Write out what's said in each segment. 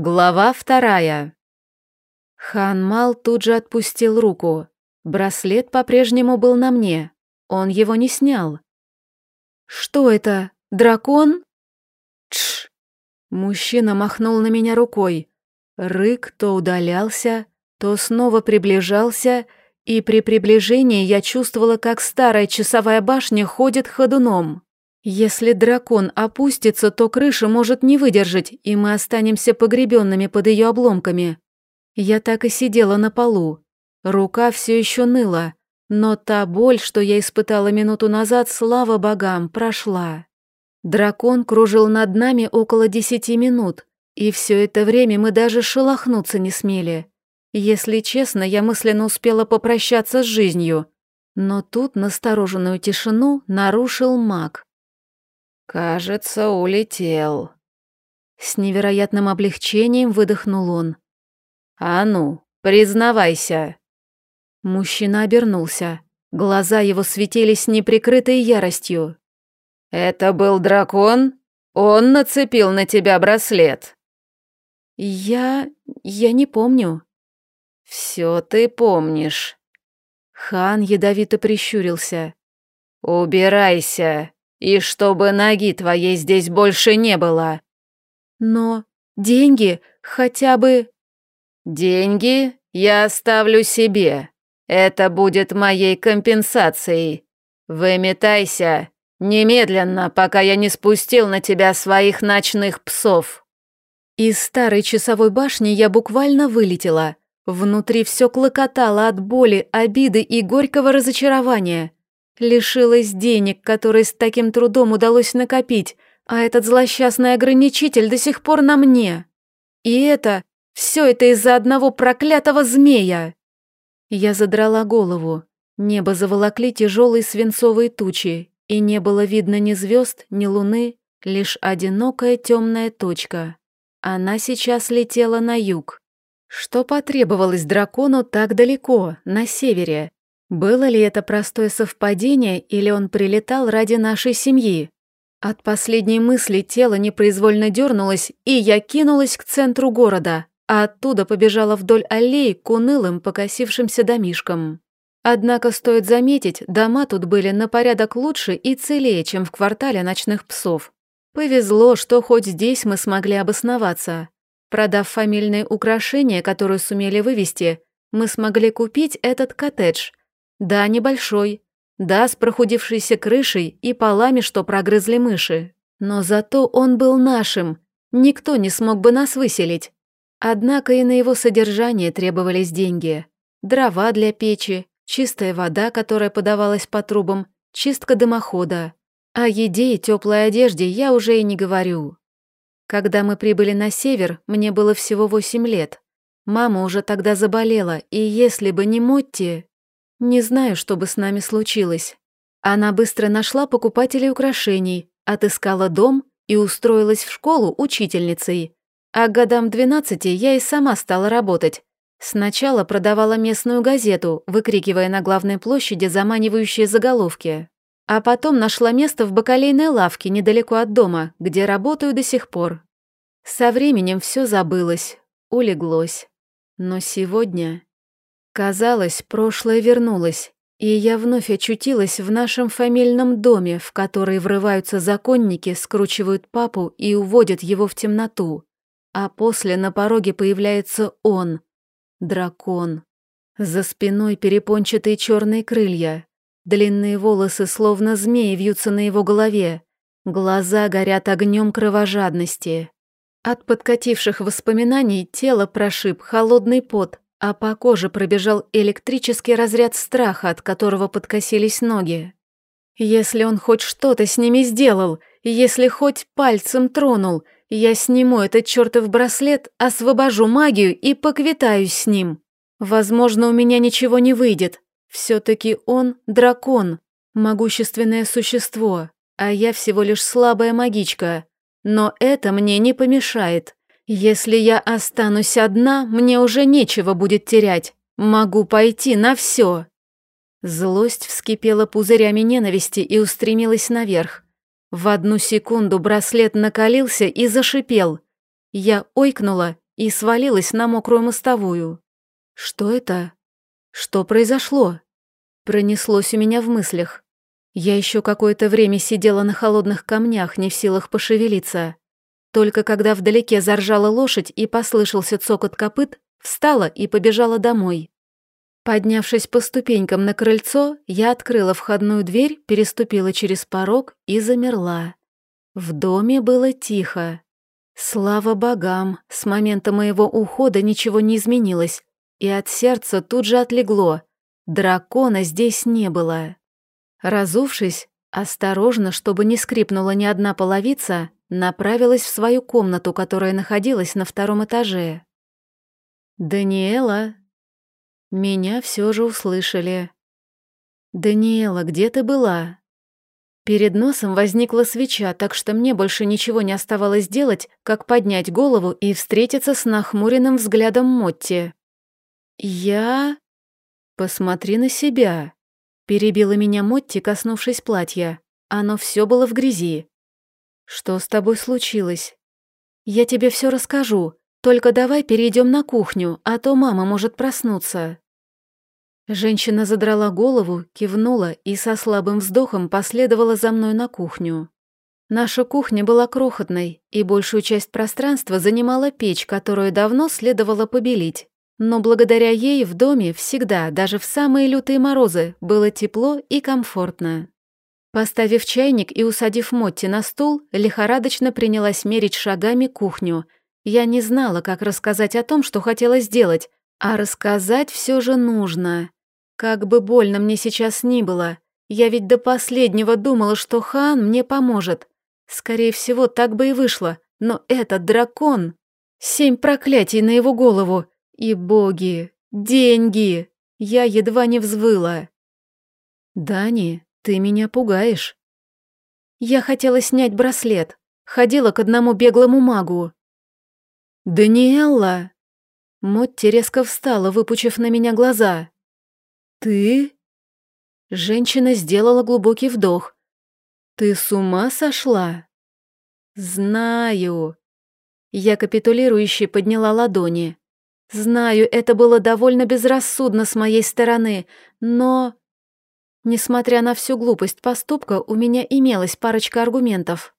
Глава вторая. Ханмал тут же отпустил руку. Браслет по-прежнему был на мне. Он его не снял. «Что это? Дракон?» «Тш!» Мужчина махнул на меня рукой. Рык то удалялся, то снова приближался, и при приближении я чувствовала, как старая часовая башня ходит ходуном. Если дракон опустится, то крыша может не выдержать, и мы останемся погребенными под ее обломками. Я так и сидела на полу. Рука все еще ныла, но та боль, что я испытала минуту назад, слава богам, прошла. Дракон кружил над нами около десяти минут, и все это время мы даже шелохнуться не смели. Если честно, я мысленно успела попрощаться с жизнью. Но тут настороженную тишину нарушил маг. «Кажется, улетел». С невероятным облегчением выдохнул он. «А ну, признавайся». Мужчина обернулся. Глаза его светились неприкрытой яростью. «Это был дракон? Он нацепил на тебя браслет?» «Я... я не помню». «Все ты помнишь». Хан ядовито прищурился. «Убирайся!» И чтобы ноги твоей здесь больше не было. Но деньги хотя бы... Деньги я оставлю себе. Это будет моей компенсацией. Выметайся. Немедленно, пока я не спустил на тебя своих ночных псов. Из старой часовой башни я буквально вылетела. Внутри все клокотало от боли, обиды и горького разочарования. Лишилась денег, которые с таким трудом удалось накопить, а этот злосчастный ограничитель до сих пор на мне. И это, все это из-за одного проклятого змея. Я задрала голову. Небо заволокли тяжелые свинцовые тучи, и не было видно ни звезд, ни луны, лишь одинокая темная точка. Она сейчас летела на юг. Что потребовалось дракону так далеко, на севере? Было ли это простое совпадение, или он прилетал ради нашей семьи? От последней мысли тело непроизвольно дернулось, и я кинулась к центру города, а оттуда побежала вдоль аллеи к унылым покосившимся домишкам. Однако стоит заметить, дома тут были на порядок лучше и целее, чем в квартале ночных псов. Повезло, что хоть здесь мы смогли обосноваться. Продав фамильные украшения, которые сумели вывести, мы смогли купить этот коттедж – да, небольшой. Да, с прохудившейся крышей и полами, что прогрызли мыши. Но зато он был нашим. Никто не смог бы нас выселить. Однако и на его содержание требовались деньги. Дрова для печи, чистая вода, которая подавалась по трубам, чистка дымохода. О еде и теплой одежде я уже и не говорю. Когда мы прибыли на север, мне было всего восемь лет. Мама уже тогда заболела, и если бы не Мотти... Не знаю, что бы с нами случилось. Она быстро нашла покупателей украшений, отыскала дом и устроилась в школу учительницей. А к годам 12 я и сама стала работать. Сначала продавала местную газету, выкрикивая на главной площади заманивающие заголовки. А потом нашла место в бакалейной лавке недалеко от дома, где работаю до сих пор. Со временем все забылось, улеглось. Но сегодня Казалось, прошлое вернулось, и я вновь очутилась в нашем фамильном доме, в который врываются законники, скручивают папу и уводят его в темноту. А после на пороге появляется он, дракон. За спиной перепончатые черные крылья, длинные волосы словно змеи вьются на его голове, глаза горят огнем кровожадности. От подкативших воспоминаний тело прошиб холодный пот, а по коже пробежал электрический разряд страха, от которого подкосились ноги. Если он хоть что-то с ними сделал, если хоть пальцем тронул, я сниму этот чертов браслет, освобожу магию и поквитаюсь с ним. Возможно, у меня ничего не выйдет. Все-таки он дракон, могущественное существо, а я всего лишь слабая магичка. Но это мне не помешает. Если я останусь одна, мне уже нечего будет терять. Могу пойти на все. Злость вскипела пузырями ненависти и устремилась наверх. В одну секунду браслет накалился и зашипел. Я ойкнула и свалилась на мокрую мостовую. Что это? Что произошло? Пронеслось у меня в мыслях. Я еще какое-то время сидела на холодных камнях, не в силах пошевелиться. Только когда вдалеке заржала лошадь и послышался цокот копыт, встала и побежала домой. Поднявшись по ступенькам на крыльцо, я открыла входную дверь, переступила через порог и замерла. В доме было тихо. Слава богам, с момента моего ухода ничего не изменилось, и от сердца тут же отлегло. Дракона здесь не было. Разувшись, осторожно, чтобы не скрипнула ни одна половица, направилась в свою комнату, которая находилась на втором этаже. «Даниэла!» Меня все же услышали. «Даниэла, где ты была?» Перед носом возникла свеча, так что мне больше ничего не оставалось делать, как поднять голову и встретиться с нахмуренным взглядом Мотти. «Я...» «Посмотри на себя», — перебила меня Мотти, коснувшись платья. Оно все было в грязи. «Что с тобой случилось?» «Я тебе все расскажу, только давай перейдем на кухню, а то мама может проснуться». Женщина задрала голову, кивнула и со слабым вздохом последовала за мной на кухню. Наша кухня была крохотной, и большую часть пространства занимала печь, которую давно следовало побелить. Но благодаря ей в доме всегда, даже в самые лютые морозы, было тепло и комфортно. Поставив чайник и усадив Мотти на стул, лихорадочно принялась мерить шагами кухню. Я не знала, как рассказать о том, что хотела сделать, а рассказать все же нужно. Как бы больно мне сейчас ни было, я ведь до последнего думала, что Хан мне поможет. Скорее всего, так бы и вышло, но этот дракон... Семь проклятий на его голову, и боги, деньги! Я едва не взвыла. «Дани, ты меня пугаешь». Я хотела снять браслет, ходила к одному беглому магу. «Даниэлла!» Мотти резко встала, выпучив на меня глаза. «Ты?» Женщина сделала глубокий вдох. «Ты с ума сошла?» «Знаю». Я капитулирующе подняла ладони. Знаю, это было довольно безрассудно с моей стороны, но... Несмотря на всю глупость поступка, у меня имелась парочка аргументов.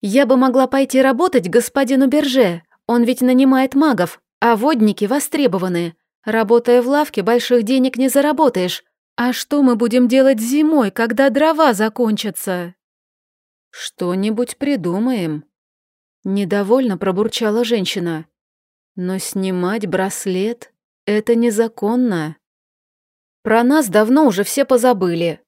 Я бы могла пойти работать господину Берже, он ведь нанимает магов, а водники востребованы. Работая в лавке, больших денег не заработаешь. А что мы будем делать зимой, когда дрова закончатся? Что-нибудь придумаем. Недовольно пробурчала женщина. Но снимать браслет — это незаконно. Про нас давно уже все позабыли.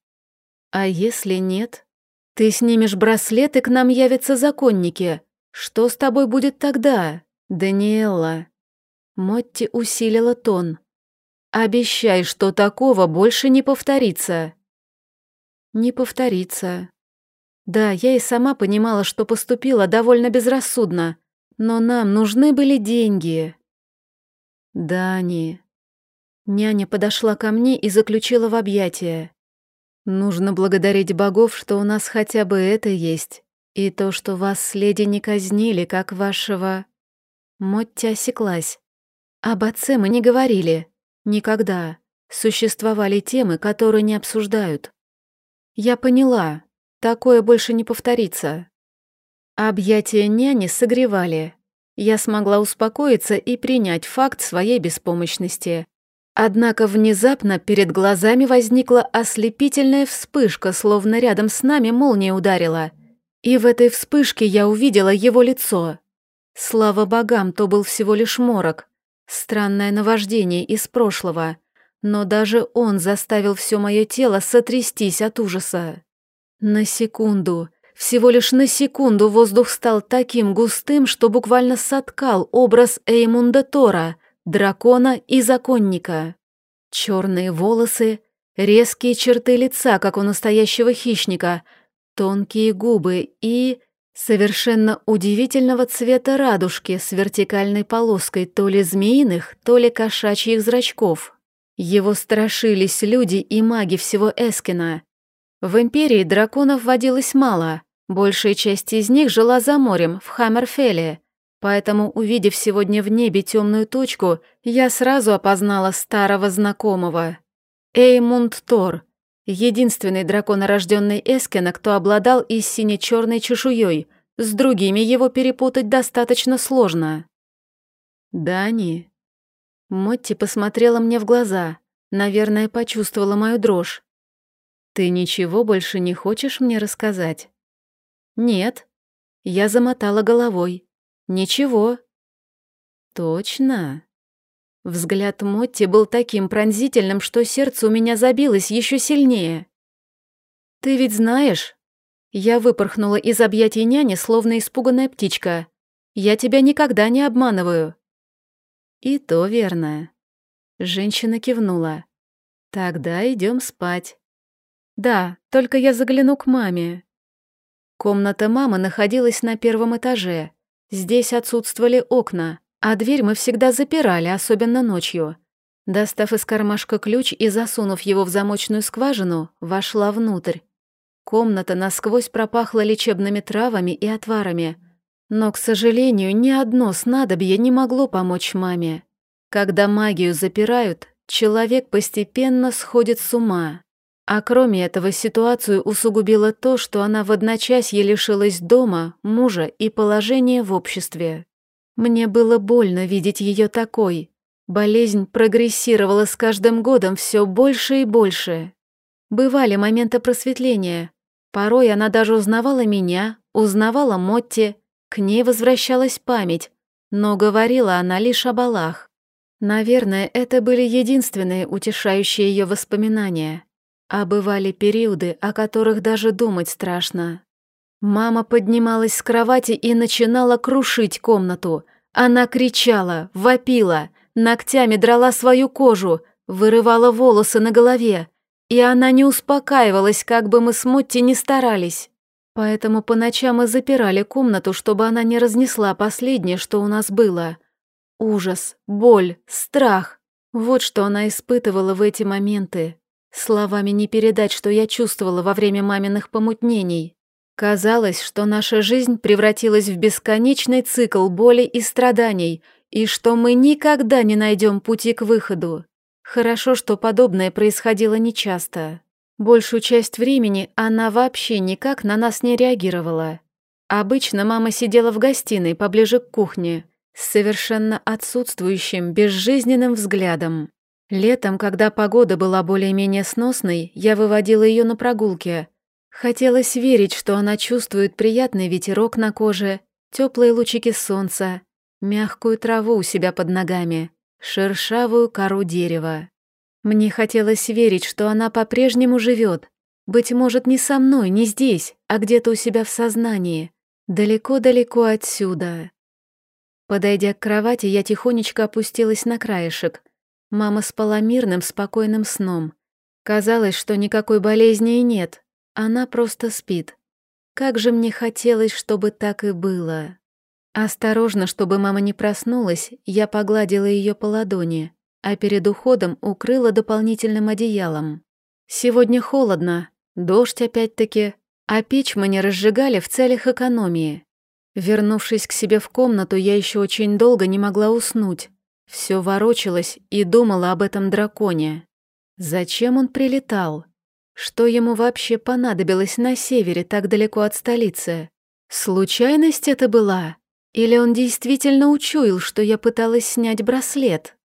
А если нет? Ты снимешь браслет, и к нам явятся законники. Что с тобой будет тогда, Даниэлла? Мотти усилила тон. «Обещай, что такого больше не повторится». «Не повторится». Да, я и сама понимала, что поступила довольно безрассудно, но нам нужны были деньги. Дани. Няня подошла ко мне и заключила в объятия. Нужно благодарить богов, что у нас хотя бы это есть, и то, что вас с леди не казнили, как вашего... Мотти осеклась. Об отце мы не говорили. Никогда. Существовали темы, которые не обсуждают. Я поняла. Такое больше не повторится. Объятия няни согревали. Я смогла успокоиться и принять факт своей беспомощности. Однако внезапно перед глазами возникла ослепительная вспышка, словно рядом с нами молния ударила. И в этой вспышке я увидела его лицо. Слава богам, то был всего лишь морок. Странное наваждение из прошлого. Но даже он заставил все мое тело сотрястись от ужаса. На секунду всего лишь на секунду воздух стал таким густым, что буквально соткал образ Эймунда Тора, дракона и законника. Черные волосы, резкие черты лица, как у настоящего хищника, тонкие губы и... Совершенно удивительного цвета радужки с вертикальной полоской то ли змеиных, то ли кошачьих зрачков. Его страшились люди и маги всего Эскина, в Империи драконов водилось мало, большая часть из них жила за морем, в Хаммерфеле. Поэтому, увидев сегодня в небе темную точку, я сразу опознала старого знакомого. Эймунд Тор, единственный драконорожденный Эскина, кто обладал и сине-черной чешуей, с другими его перепутать достаточно сложно. «Дани...» Мотти посмотрела мне в глаза, наверное, почувствовала мою дрожь. «Ты ничего больше не хочешь мне рассказать?» «Нет». Я замотала головой. «Ничего». «Точно?» Взгляд Мотти был таким пронзительным, что сердце у меня забилось еще сильнее. «Ты ведь знаешь...» Я выпорхнула из объятий няни, словно испуганная птичка. «Я тебя никогда не обманываю». «И то верно». Женщина кивнула. «Тогда идем спать». «Да, только я загляну к маме». Комната мамы находилась на первом этаже. Здесь отсутствовали окна, а дверь мы всегда запирали, особенно ночью. Достав из кармашка ключ и засунув его в замочную скважину, вошла внутрь. Комната насквозь пропахла лечебными травами и отварами. Но, к сожалению, ни одно снадобье не могло помочь маме. Когда магию запирают, человек постепенно сходит с ума. А кроме этого ситуацию усугубило то, что она в одночасье лишилась дома, мужа и положения в обществе. Мне было больно видеть ее такой. Болезнь прогрессировала с каждым годом все больше и больше. Бывали моменты просветления. Порой она даже узнавала меня, узнавала Мотти, к ней возвращалась память, но говорила она лишь о балах. Наверное, это были единственные утешающие ее воспоминания. А бывали периоды, о которых даже думать страшно. Мама поднималась с кровати и начинала крушить комнату. Она кричала, вопила, ногтями драла свою кожу, вырывала волосы на голове. И она не успокаивалась, как бы мы с Мотти не старались. Поэтому по ночам мы запирали комнату, чтобы она не разнесла последнее, что у нас было. Ужас, боль, страх. Вот что она испытывала в эти моменты. Словами не передать, что я чувствовала во время маминых помутнений. Казалось, что наша жизнь превратилась в бесконечный цикл боли и страданий, и что мы никогда не найдем пути к выходу. Хорошо, что подобное происходило нечасто. Большую часть времени она вообще никак на нас не реагировала. Обычно мама сидела в гостиной поближе к кухне, с совершенно отсутствующим, безжизненным взглядом. Летом, когда погода была более-менее сносной, я выводила ее на прогулки. Хотелось верить, что она чувствует приятный ветерок на коже, теплые лучики солнца, мягкую траву у себя под ногами, шершавую кору дерева. Мне хотелось верить, что она по-прежнему живет, быть может, не со мной, не здесь, а где-то у себя в сознании, далеко-далеко отсюда. Подойдя к кровати, я тихонечко опустилась на краешек — Мама спала мирным, спокойным сном. Казалось, что никакой болезни и нет. Она просто спит. Как же мне хотелось, чтобы так и было. Осторожно, чтобы мама не проснулась, я погладила ее по ладони, а перед уходом укрыла дополнительным одеялом. Сегодня холодно, дождь опять-таки, а печь мы не разжигали в целях экономии. Вернувшись к себе в комнату, я еще очень долго не могла уснуть. Все ворочалось и думала об этом драконе. Зачем он прилетал? Что ему вообще понадобилось на севере, так далеко от столицы? Случайность это была? Или он действительно учуял, что я пыталась снять браслет?